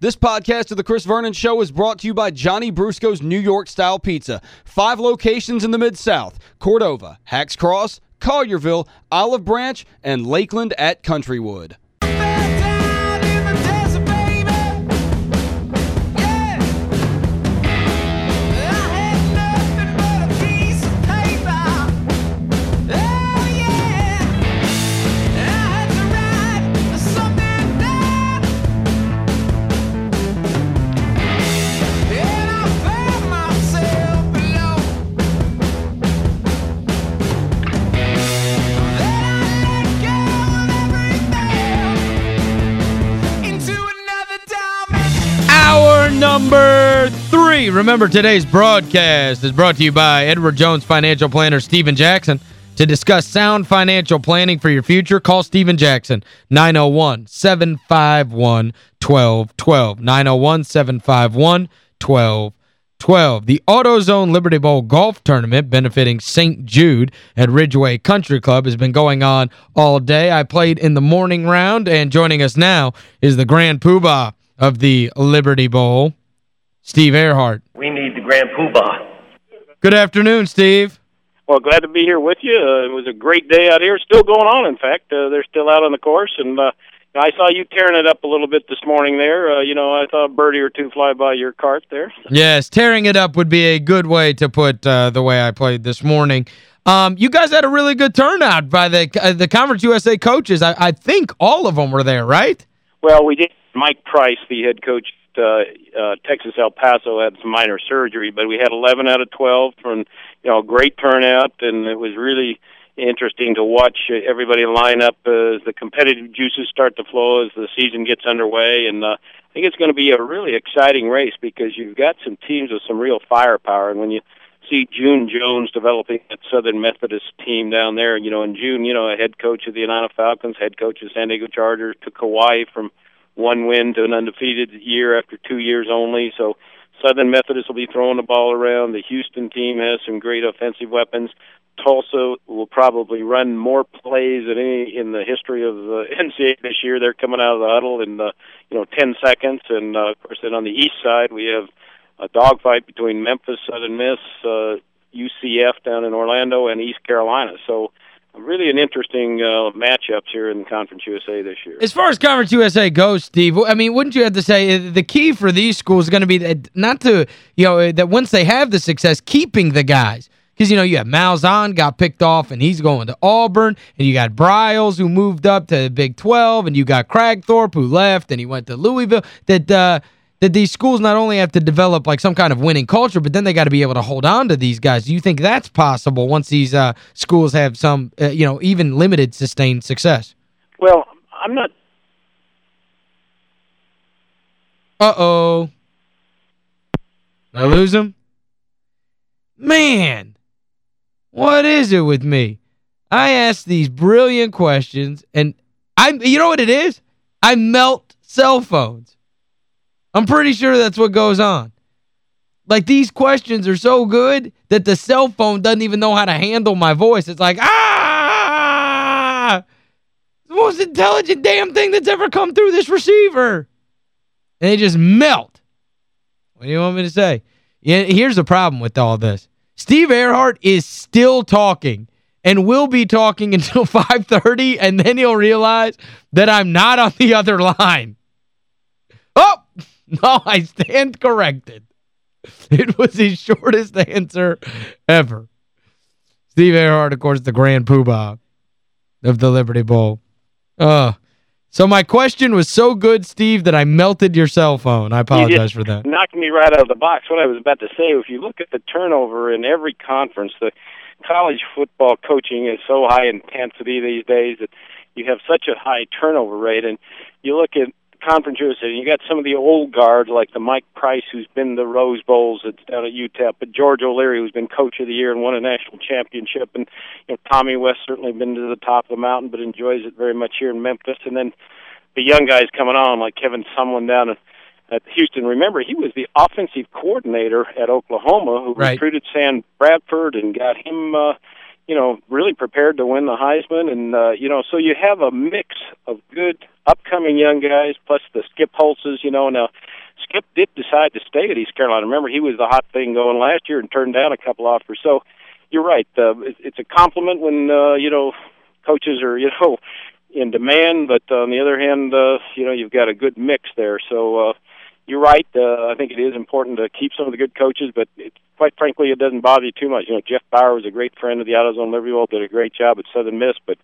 This podcast of The Chris Vernon Show is brought to you by Johnny Brusco's New York-style pizza. Five locations in the Mid-South. Cordova, Hacks Cross, Collierville, Olive Branch, and Lakeland at Countrywood. Number three. Remember, today's broadcast is brought to you by Edward Jones financial planner Stephen Jackson. To discuss sound financial planning for your future, call Stephen Jackson, 901-751-1212. 901-751-1212. The AutoZone Liberty Bowl Golf Tournament benefiting St. Jude at Ridgeway Country Club has been going on all day. I played in the morning round, and joining us now is the Grand Poobah of the Liberty Bowl, Steve Ehrhart. We need the Grand Poobah. Good afternoon, Steve. Well, glad to be here with you. Uh, it was a great day out here. Still going on, in fact. Uh, they're still out on the course, and uh, I saw you tearing it up a little bit this morning there. Uh, you know, I saw a birdie or two fly by your cart there. Yes, tearing it up would be a good way to put uh, the way I played this morning. Um, you guys had a really good turnout by the uh, the Conference USA coaches. I, I think all of them were there, right? Well, we did Mike Price, the head coach at uh, uh, Texas El Paso, had some minor surgery, but we had 11 out of 12 from you know great turnout, and it was really interesting to watch everybody line up as the competitive juices start to flow as the season gets underway. And uh, I think it's going to be a really exciting race because you've got some teams with some real firepower, and when you see June Jones developing that Southern Methodist team down there. You know, in June, you know, a head coach of the Atlanta Falcons, head coach of the San Diego Chargers, took Hawaii from one win to an undefeated year after two years only. So Southern Methodist will be throwing the ball around. The Houston team has some great offensive weapons. Tulsa will probably run more plays than any in the history of the NCAA this year. They're coming out of the huddle in uh, you know 10 seconds, and uh, of course, then on the east side we have a dogfight between Memphis, Southern Miss, uh, UCF down in Orlando, and East Carolina. So really an interesting uh, matchups here in Conference USA this year. As far as Conference USA goes, Steve, I mean, wouldn't you have to say uh, the key for these schools is going to be that not to, you know, that once they have the success, keeping the guys. Because, you know, you have Malzahn got picked off, and he's going to Auburn, and you got Briles, who moved up to the Big 12, and you got Kragthorpe, who left, and he went to Louisville. That, uh, that these schools not only have to develop like some kind of winning culture, but then they got to be able to hold on to these guys. Do you think that's possible once these uh, schools have some, uh, you know, even limited sustained success? Well, I'm not... Uh-oh. I lose him? Man, what is it with me? I ask these brilliant questions, and I you know what it is? I melt cell phones. I'm pretty sure that's what goes on. Like, these questions are so good that the cell phone doesn't even know how to handle my voice. It's like, ah! It's the most intelligent damn thing that's ever come through this receiver. And they just melt. What do you want me to say? Yeah, here's the problem with all this. Steve Ehrhart is still talking and will be talking until 5.30, and then he'll realize that I'm not on the other line. Oh! No, I stand corrected. It was his shortest answer ever. Steve Ehrhart, of course, the grand poobah of the Liberty Bowl. Uh, so my question was so good, Steve, that I melted your cell phone. I apologize for that. knocked me right out of the box. What I was about to say, if you look at the turnover in every conference, the college football coaching is so high intensity these days that you have such a high turnover rate. And you look at Conference USA. You got some of the old guard like the Mike Price, who's been the Rose Bowls at, down at UTEP, but George O'Leary, who's been Coach of the Year and won a national championship, and you know Tommy West certainly been to the top of the mountain, but enjoys it very much here in Memphis. And then the young guys coming on like Kevin Sumlin down at, at Houston. Remember, he was the offensive coordinator at Oklahoma, who right. recruited Sam Bradford and got him. uh you know, really prepared to win the Heisman, and uh, you know, so you have a mix of good upcoming young guys plus the Skip Holtzes. You know, now Skip did decide to stay at East Carolina. Remember, he was the hot thing going last year and turned down a couple offers. So you're right. Uh, it's a compliment when uh, you know coaches are you know in demand, but on the other hand, uh, you know you've got a good mix there. So uh, you're right. Uh, I think it is important to keep some of the good coaches, but it, quite frankly, it doesn't bother you too much. You know, Jeff Bower was a great friend of the AutoZone Liberty Bowl, did a great job at Southern Miss, but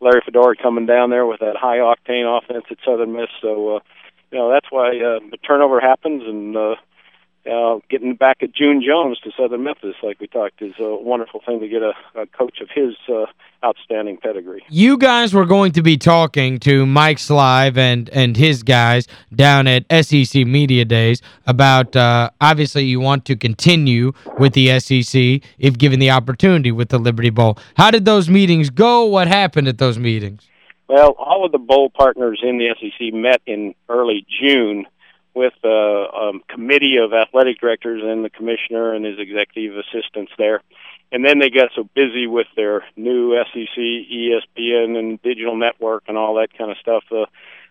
Larry Fedora coming down there with that high octane offense at Southern Miss, so uh, you know that's why uh, the turnover happens, and uh, uh, getting back at June Jones to Southern Memphis, like we talked, is a wonderful thing to get a, a coach of his uh, outstanding pedigree. You guys were going to be talking to Mike Slive and, and his guys down at SEC Media Days about, uh, obviously, you want to continue with the SEC if given the opportunity with the Liberty Bowl. How did those meetings go? What happened at those meetings? Well, all of the bowl partners in the SEC met in early June – with a um, committee of athletic directors and the commissioner and his executive assistants there. And then they got so busy with their new SEC, ESPN, and digital network and all that kind of stuff uh,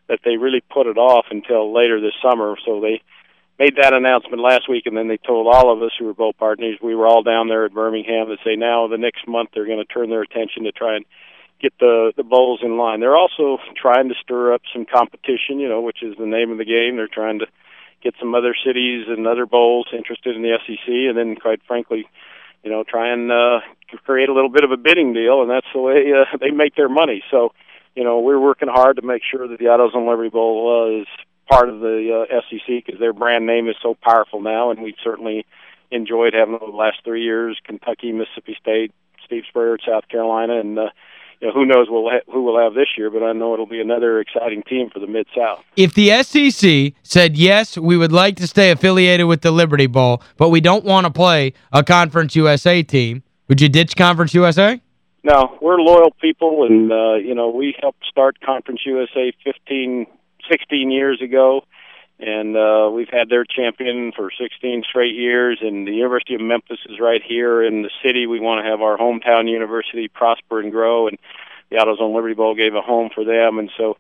that they really put it off until later this summer. So they made that announcement last week, and then they told all of us who were both partners, we were all down there at Birmingham, to say now the next month they're going to turn their attention to try and get the the bowls in line. They're also trying to stir up some competition, you know, which is the name of the game. They're trying to get some other cities and other bowls interested in the SEC, and then, quite frankly, you know, try and uh, create a little bit of a bidding deal, and that's the way uh, they make their money. So, you know, we're working hard to make sure that the AutoZone Liberty Bowl uh, is part of the uh, SEC because their brand name is so powerful now, and we've certainly enjoyed having the last three years Kentucky, Mississippi State, Steve Spurrier, South Carolina, and uh, you know, who knows we'll ha- who we'll have this year, but I know it'll be another exciting team for the Mid-South. If the SEC said, yes, we would like to stay affiliated with the Liberty Bowl, but we don't want to play a Conference USA team, would you ditch Conference USA? No, we're loyal people, and, uh, you know, we helped start Conference USA 15, 16 years ago and uh, we've had their champion for 16 straight years. And the University of Memphis is right here in the city. We want to have our hometown university prosper and grow, and the AutoZone Liberty Bowl gave a home for them. And so,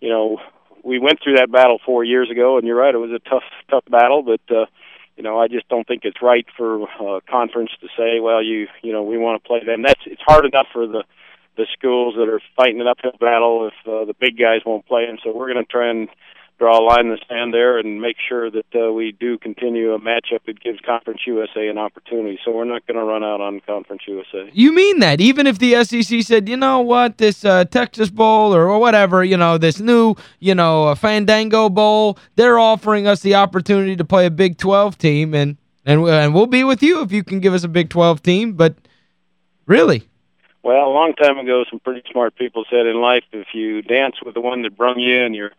you know, we went through that battle four years ago, and you're right, it was a tough, tough battle, but. uh you know, I just don't think it's right for a uh, conference to say, well, you, you know, we want to play them. That's it's hard enough for the the schools that are fighting an uphill battle if uh, the big guys won't play them. So we're going to try and draw a line in the sand there and make sure that uh, we do continue a matchup that gives Conference USA an opportunity. So we're not going to run out on Conference USA. You mean that? Even if the SEC said, you know what, this uh, Texas Bowl or, or whatever, you know, this new, you know, uh, Fandango Bowl, they're offering us the opportunity to play a Big 12 team, and, and, and we'll be with you if you can give us a Big 12 team, but really? Well, a long time ago, some pretty smart people said in life, if you dance with the one that brung you and you're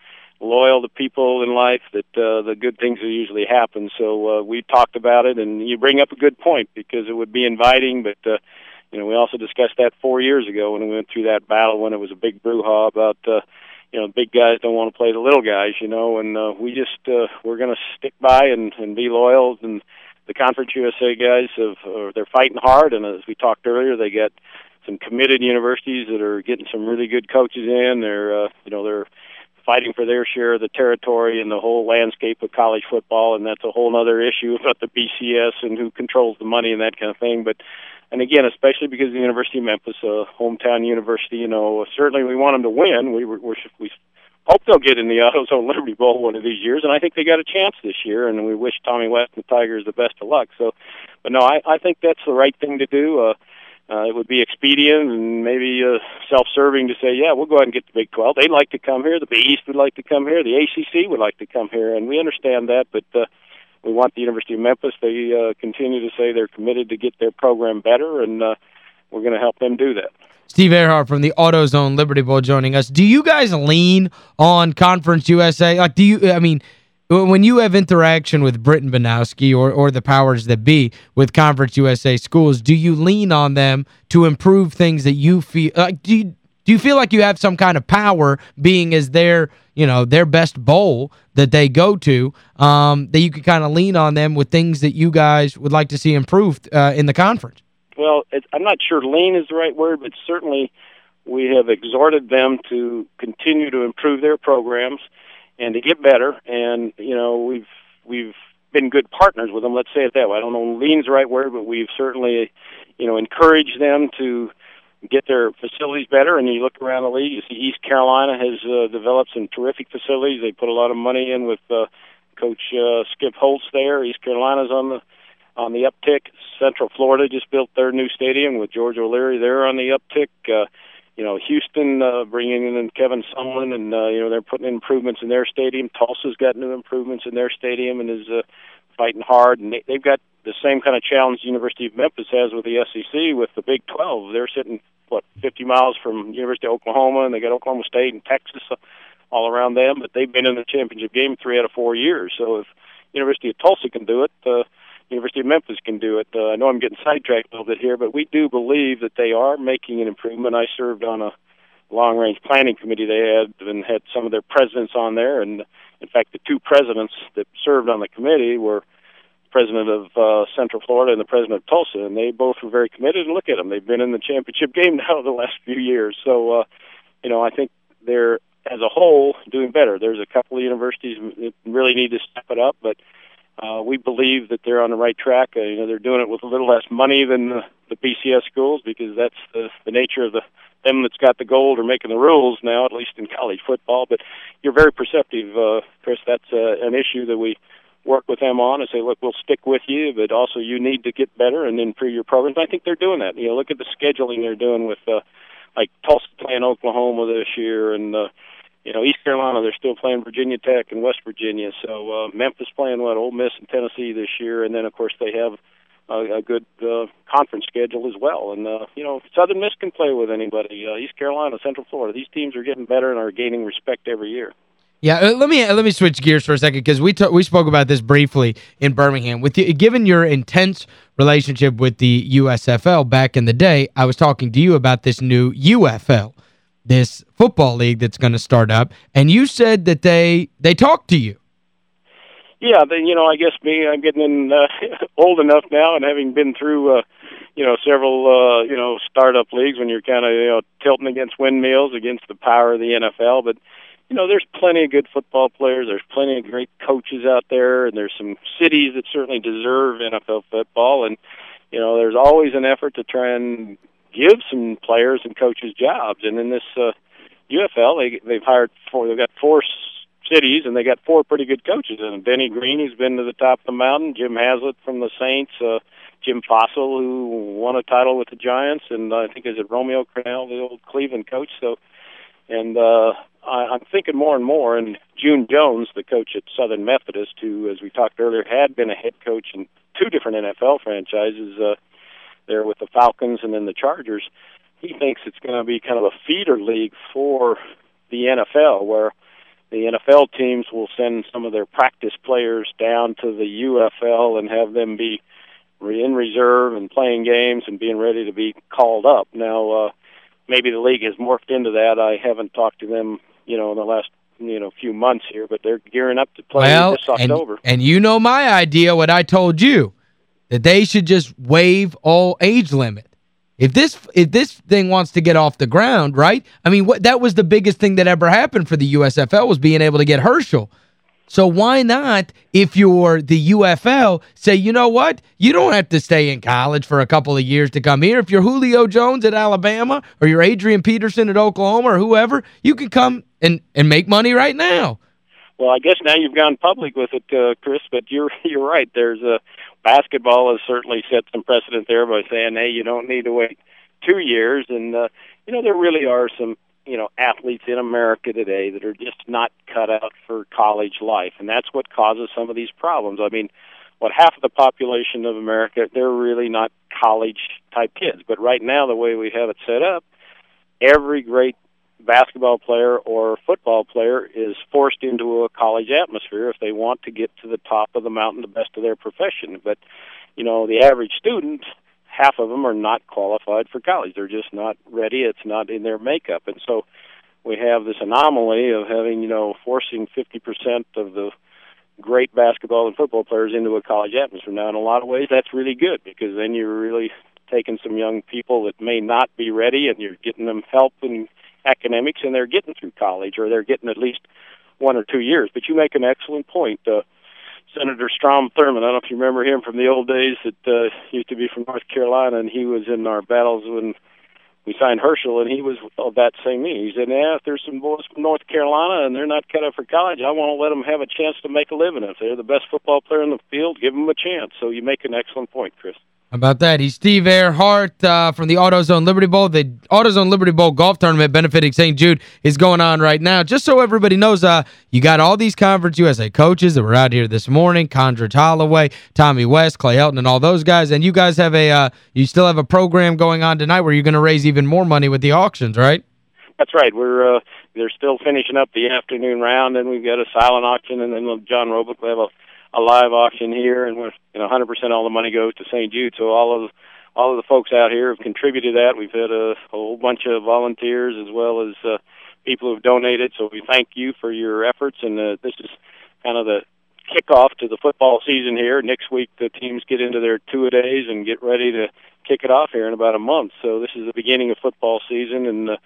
loyal to people in life that uh, the good things will usually happen. So uh, we talked about it, and you bring up a good point because it would be inviting, but uh, you know we also discussed that four years ago when we went through that battle when it was a big brouhaha about uh, you know big guys don't want to play the little guys, you know, and uh, we just uh, we're going to stick by and and be loyal and. The Conference USA guys have, uh, they're fighting hard, and as we talked earlier, they get some committed universities that are getting some really good coaches in. They're, uh, you know, they're fighting for their share of the territory and the whole landscape of college football, and that's a whole other issue about the BCS and who controls the money and that kind of thing. But and again, especially because the University of Memphis, a hometown university, you know, certainly we want them to win. We we we hope they'll get in the AutoZone Liberty Bowl one of these years, and I think they got a chance this year. And we wish Tommy West and the Tigers the best of luck. So, but no, I I think that's the right thing to do. Uh, uh, it would be expedient and maybe uh, self-serving to say, yeah, we'll go ahead and get the Big 12. They'd like to come here. The Big East would like to come here. The ACC would like to come here, and we understand that, but uh, we want the University of Memphis. They uh, continue to say they're committed to get their program better, and uh, we're going to help them do that. Steve Ehrhart from the AutoZone Liberty Bowl joining us. Do you guys lean on Conference USA? Like, do you, I mean – when you have interaction with Britton Banowsky or, or the powers that be with Conference USA schools, do you lean on them to improve things that you feel like do you, do you feel like you have some kind of power being as their, you know, their best bowl that they go to um, that you could kind of lean on them with things that you guys would like to see improved uh, in the conference? well, I'm not sure lean is the right word, but certainly we have exhorted them to continue to improve their programs and to get better. And you know, we've we've been good partners with them. Let's say it that way. I don't know lean's the right word, but we've certainly, you know, encouraged them to get their facilities better. And you look around the league, you see East Carolina has uh, developed some terrific facilities. They put a lot of money in with uh, Coach uh, Skip Holtz there. East Carolina's on the on the uptick. Central Florida just built their new stadium with George O'Leary there on the uptick. Uh, you know, Houston uh, bringing in Kevin Sumlin, and uh, you know they're putting improvements in their stadium. Tulsa's got new improvements in their stadium and is uh, fighting hard, and they, they've got the same kind of challenge the University of Memphis has with the SEC with the Big 12. They're sitting what 50 miles from University of Oklahoma, and they got Oklahoma State and Texas uh, all around them, but they've been in the championship game three out of four years. So if University of Tulsa can do it. Uh, University of Memphis can do it. Uh, I know I'm getting sidetracked a little bit here, but we do believe that they are making an improvement. I served on a long range planning committee they had and had some of their presidents on there and in fact the two presidents that served on the committee were president of uh, Central Florida and the president of Tulsa and they both were very committed and look at them they've been in the championship game now the last few years so uh you know I think they're as a whole doing better there's a couple of universities that really need to step it up but uh, we believe that they're on the right track. Uh, you know, they're doing it with a little less money than the, the BCS schools because that's the, the nature of the them that's got the gold are making the rules now, at least in college football. But you're very perceptive, uh, Chris. That's uh, an issue that we work with them on and say, look, we'll stick with you, but also you need to get better and improve your programs. I think they're doing that. You know, look at the scheduling they're doing with uh, like Tulsa playing Oklahoma this year and. Uh, you know, East Carolina, they're still playing Virginia Tech and West Virginia. So uh, Memphis playing what Ole Miss and Tennessee this year, and then of course they have a, a good uh, conference schedule as well. And uh, you know, Southern Miss can play with anybody. Uh, East Carolina, Central Florida, these teams are getting better and are gaining respect every year. Yeah, uh, let me let me switch gears for a second because we we spoke about this briefly in Birmingham. With the, given your intense relationship with the USFL back in the day, I was talking to you about this new UFL this football league that's going to start up, and you said that they they talked to you. Yeah, then you know, I guess me, I'm getting in, uh, old enough now, and having been through, uh, you know, several, uh, you know, startup leagues when you're kind of you know tilting against windmills against the power of the NFL, but you know, there's plenty of good football players. There's plenty of great coaches out there, and there's some cities that certainly deserve NFL football. And you know, there's always an effort to try and give some players and coaches jobs. And in this uh, UFL, they they've hired four. They've got four cities, and they got four pretty good coaches. And Denny Green, who's been to the top of the mountain, Jim Haslett from the Saints, uh, Jim Fassel, who won a title with the Giants, and uh, I think is it Romeo Crennel, the old Cleveland coach. So, and uh, I, I'm thinking more and more. And June Jones, the coach at Southern Methodist, who, as we talked earlier, had been a head coach in two different NFL franchises. Uh, there with the Falcons and then the Chargers. He thinks it's going to be kind of a feeder league for the NFL, where the NFL teams will send some of their practice players down to the UFL and have them be in reserve and playing games and being ready to be called up. Now, uh, maybe the league has morphed into that. I haven't talked to them, you know, in the last you know few months here, but they're gearing up to play well, this October. And, and you know my idea, what I told you that they should just waive all age limit. If this if this thing wants to get off the ground, right? I mean, what that was the biggest thing that ever happened for the USFL was being able to get Herschel. So why not, if you're the UFL, say, you know what? You don't have to stay in college for a couple of years to come here. If you're Julio Jones at Alabama or you're Adrian Peterson at Oklahoma or whoever, you can come and, and make money right now. Well, I guess now you've gone public with it, uh, Chris, but you're you're right. There's a basketball has certainly set some precedent there by saying, hey, you don't need to wait two years. And, uh, you know, there really are some, you know, athletes in America today that are just not cut out for college life. And that's what causes some of these problems. I mean, what half of the population of America, they're really not college type kids. But right now, the way we have it set up, every great basketball player or football player is forced into a college atmosphere if they want to get to the top of the mountain, the best of their profession. But, you know, the average student, half of them are not qualified for college. They're just not ready. It's not in their makeup. And so we have this anomaly of having, you know, forcing 50% of the great basketball and football players into a college atmosphere. Now, in a lot of ways, that's really good because then you're really taking some young people that may not be ready, and you're getting them help in academics, and they're getting through college, or they're getting at least one or two years. But you make an excellent point. Uh, Senator Strom Thurmond, I don't know if you remember him from the old days that uh, used to be from North Carolina, and he was in our battles when we signed Herschel, and he was of that same me. He said, "Yeah, if there's some boys from North Carolina and they're not cut out for college, I want to let them have a chance to make a living. If they're the best football player in the field, give them a chance." So you make an excellent point, Chris about that? He's Steve Ehrhart uh, from the AutoZone Liberty Bowl. The AutoZone Liberty Bowl golf tournament benefiting St. Jude is going on right now. Just so everybody knows, uh, you got all these Conference USA coaches that were out here this morning, Condredge Holloway, Tommy West, Clay Helton, and all those guys. And you guys have a, uh, you still have a program going on tonight where you're going to raise even more money with the auctions, right? That's right. We're, uh, they're still finishing up the afternoon round, and we've got a silent auction, and then John Roebuck will have a a live auction here, and with you know 100% all the money goes to St. Jude. So all of all of the folks out here have contributed to that. We've had a, a whole bunch of volunteers as well as uh, people who've donated. So we thank you for your efforts, and uh, this is kind of the kickoff to the football season here. Next week the teams get into their two a days and get ready to kick it off here in about a month. So this is the beginning of football season, and uh,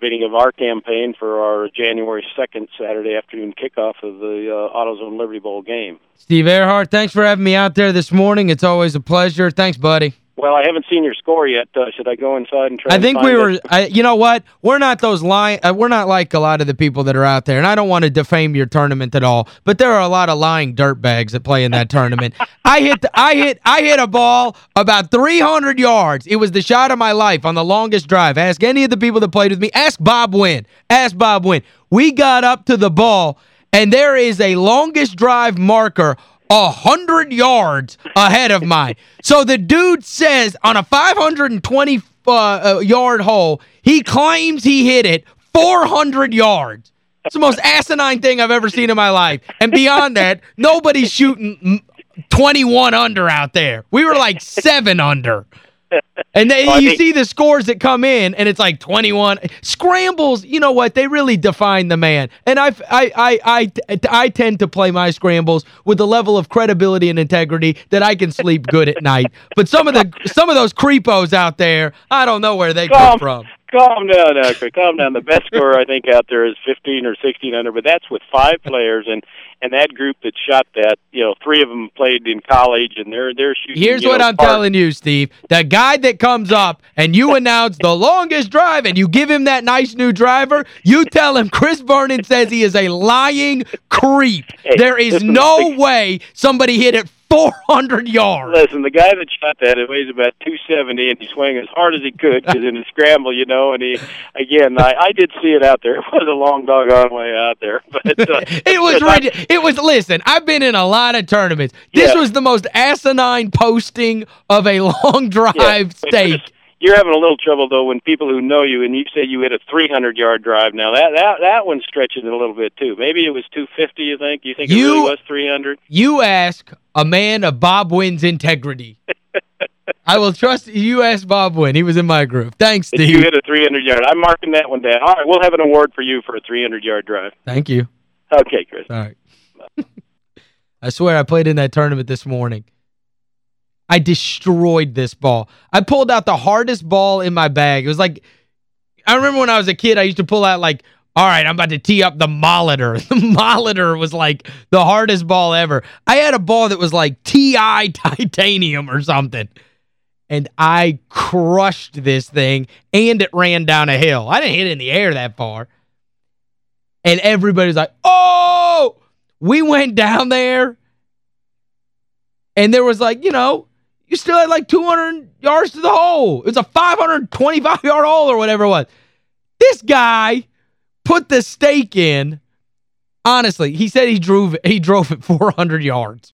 beginning of our campaign for our January 2nd Saturday afternoon kickoff of the uh, AutoZone Liberty Bowl game. Steve Ehrhart, thanks for having me out there this morning. It's always a pleasure. Thanks, buddy. Well, I haven't seen your score yet. Uh, should I go inside and try I think we were I, you know what? We're not those lying uh, we're not like a lot of the people that are out there. And I don't want to defame your tournament at all, but there are a lot of lying dirtbags that play in that tournament. I hit the, I hit I hit a ball about 300 yards. It was the shot of my life on the longest drive. Ask any of the people that played with me. Ask Bob Wynn. Ask Bob Wynn. We got up to the ball and there is a longest drive marker a hundred yards ahead of mine. So the dude says on a 520 uh, uh, yard hole, he claims he hit it 400 yards. It's the most asinine thing I've ever seen in my life. And beyond that, nobody's shooting 21 under out there. We were like 7 under. And then well, you see the scores that come in, and it's like 21. Scrambles, you know what? They really define the man. And I, I, I, I, I tend to play my scrambles with the level of credibility and integrity that I can sleep good at night. But some of the some of those creepos out there, I don't know where they come from calm down, Actor. Calm down. The best score I think out there is 15 or 16 under, but that's with five players, and and that group that shot that, you know, three of them played in college, and they're they're shooting. Here's what know, I'm telling you, Steve. The guy that comes up and you announce the longest drive, and you give him that nice new driver, you tell him Chris Vernon says he is a lying creep. Hey, there is no way somebody hit it 400 yards. Listen, the guy that shot that, it weighs about 270, and he swung as hard as he could because in a scramble, you know, and he, again, I, I did see it out there. It was a long doggone way out there. But uh, It was, it was, listen, I've been in a lot of tournaments. This yeah. was the most asinine posting of a long drive yeah, stake you're having a little trouble though when people who know you and you say you hit a 300 yard drive. Now that that that one stretches it a little bit too. Maybe it was 250. You think? You think you, it really was 300? You ask a man of Bob Wynn's integrity. I will trust you ask Bob Wynn. He was in my group. Thanks, Steve. You hit a 300-yard. I'm marking that one down. All right, we'll have an award for you for a 300-yard drive. Thank you. Okay, Chris. All right. I swear I played in that tournament this morning. I destroyed this ball. I pulled out the hardest ball in my bag. It was like, I remember when I was a kid, I used to pull out like, all right, I'm about to tee up the Molitor. The Molitor was like the hardest ball ever. I had a ball that was like TI titanium or something. And I crushed this thing, and it ran down a hill. I didn't hit it in the air that far. And everybody's like, oh! We went down there, and there was like, you know, you still had like 200 yards to the hole. It was a 525-yard hole or whatever it was. This guy put the stake in. Honestly, he said he drove he drove it 400 yards.